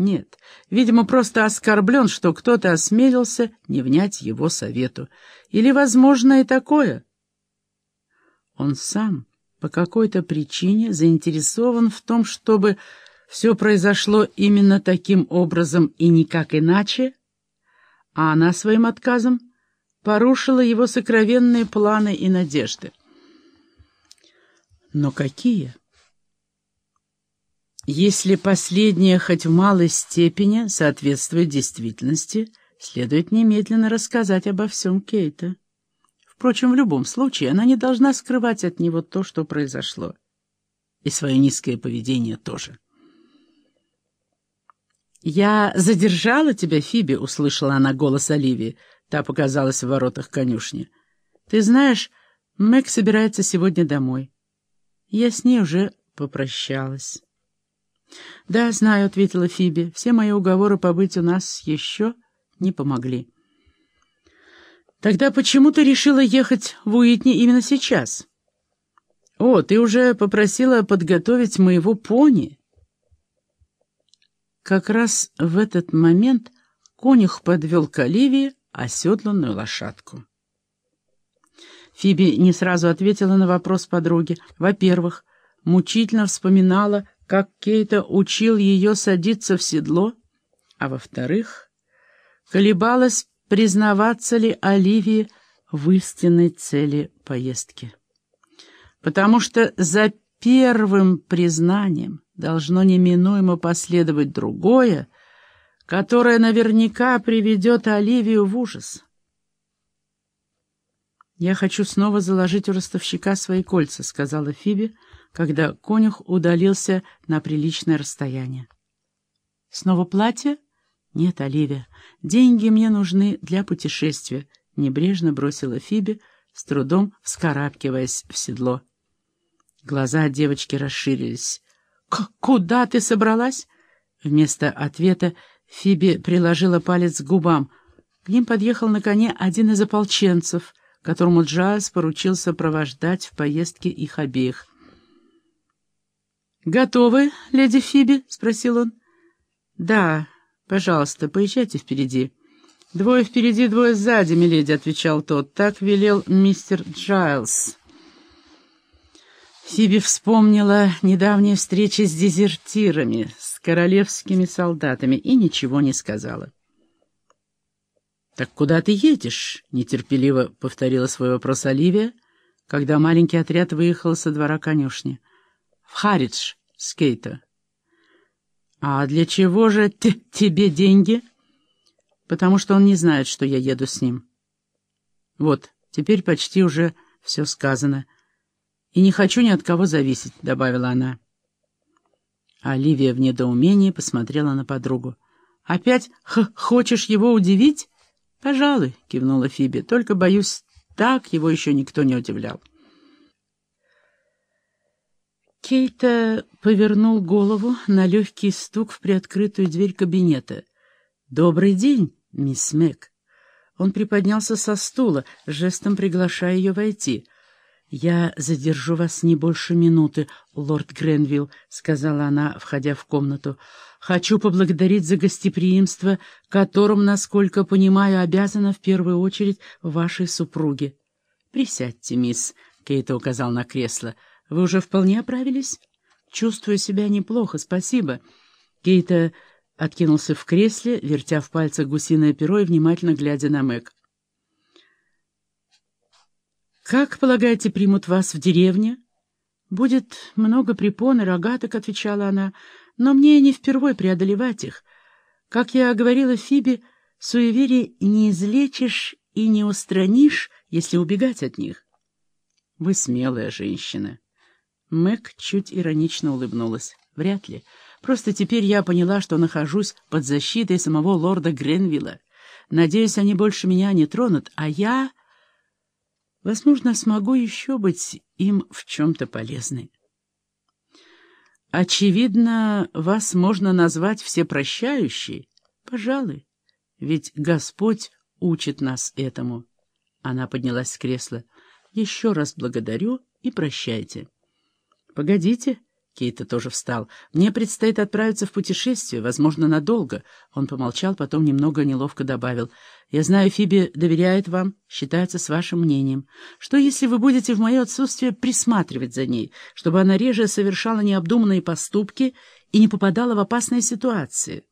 Нет, видимо, просто оскорблен, что кто-то осмелился не внять его совету. Или, возможно, и такое. Он сам по какой-то причине заинтересован в том, чтобы все произошло именно таким образом и никак иначе, а она своим отказом порушила его сокровенные планы и надежды. Но какие? Если последнее хоть в малой степени соответствует действительности, следует немедленно рассказать обо всем Кейта. Впрочем, в любом случае она не должна скрывать от него то, что произошло. И свое низкое поведение тоже. «Я задержала тебя, Фиби», — услышала она голос Оливии. Та показалась в воротах конюшни. «Ты знаешь, Мэг собирается сегодня домой. Я с ней уже попрощалась». «Да, знаю», — ответила Фиби. «Все мои уговоры побыть у нас еще не помогли». «Тогда почему ты решила ехать в Уитни именно сейчас?» «О, ты уже попросила подготовить моего пони». Как раз в этот момент конюх подвел к Оливии оседланную лошадку. Фиби не сразу ответила на вопрос подруги. Во-первых, мучительно вспоминала, как Кейта учил ее садиться в седло, а во-вторых, колебалась, признаваться ли Оливии в истинной цели поездки. Потому что за первым признанием должно неминуемо последовать другое, которое наверняка приведет Оливию в ужас. «Я хочу снова заложить у ростовщика свои кольца», — сказала Фиби, — когда конюх удалился на приличное расстояние. «Снова платье?» «Нет, Оливия, деньги мне нужны для путешествия», — небрежно бросила Фиби, с трудом вскарабкиваясь в седло. Глаза девочки расширились. «Куда ты собралась?» Вместо ответа Фиби приложила палец к губам. К ним подъехал на коне один из ополченцев, которому Джаз поручил сопровождать в поездке их обеих. «Готовы, леди Фиби?» — спросил он. «Да, пожалуйста, поезжайте впереди». «Двое впереди, двое сзади, миледи», — отвечал тот. «Так велел мистер Джайлз». Фиби вспомнила недавние встречи с дезертирами, с королевскими солдатами, и ничего не сказала. «Так куда ты едешь?» — нетерпеливо повторила свой вопрос Оливия, когда маленький отряд выехал со двора конюшни в Харидж с Кейта. «А для чего же тебе деньги?» «Потому что он не знает, что я еду с ним». «Вот, теперь почти уже все сказано. И не хочу ни от кого зависеть», — добавила она. Оливия в недоумении посмотрела на подругу. «Опять хочешь его удивить?» «Пожалуй», — кивнула Фиби, — «только, боюсь, так его еще никто не удивлял». Кейта повернул голову на легкий стук в приоткрытую дверь кабинета. «Добрый день, мисс Мэг». Он приподнялся со стула, жестом приглашая ее войти. «Я задержу вас не больше минуты, лорд Гренвилл», — сказала она, входя в комнату. «Хочу поблагодарить за гостеприимство, которым, насколько понимаю, обязана в первую очередь вашей супруге». «Присядьте, мисс», — Кейта указал на кресло. Вы уже вполне оправились? Чувствую себя неплохо, спасибо. Кейта откинулся в кресле, вертя в пальцах гусиное перо и внимательно глядя на Мэг. «Как, полагаете, примут вас в деревне?» «Будет много препон и рогаток», — отвечала она, — «но мне не впервой преодолевать их. Как я говорила Фиби, суеверие не излечишь и не устранишь, если убегать от них». «Вы смелая женщина». Мэг чуть иронично улыбнулась. «Вряд ли. Просто теперь я поняла, что нахожусь под защитой самого лорда Гренвилла. Надеюсь, они больше меня не тронут, а я, возможно, смогу еще быть им в чем-то полезной». «Очевидно, вас можно назвать всепрощающей. Пожалуй, ведь Господь учит нас этому». Она поднялась с кресла. «Еще раз благодарю и прощайте». «Погодите», Кейта тоже встал. «Мне предстоит отправиться в путешествие, возможно, надолго». Он помолчал, потом немного неловко добавил. «Я знаю, Фиби доверяет вам, считается с вашим мнением. Что, если вы будете в мое отсутствие присматривать за ней, чтобы она реже совершала необдуманные поступки и не попадала в опасные ситуации?»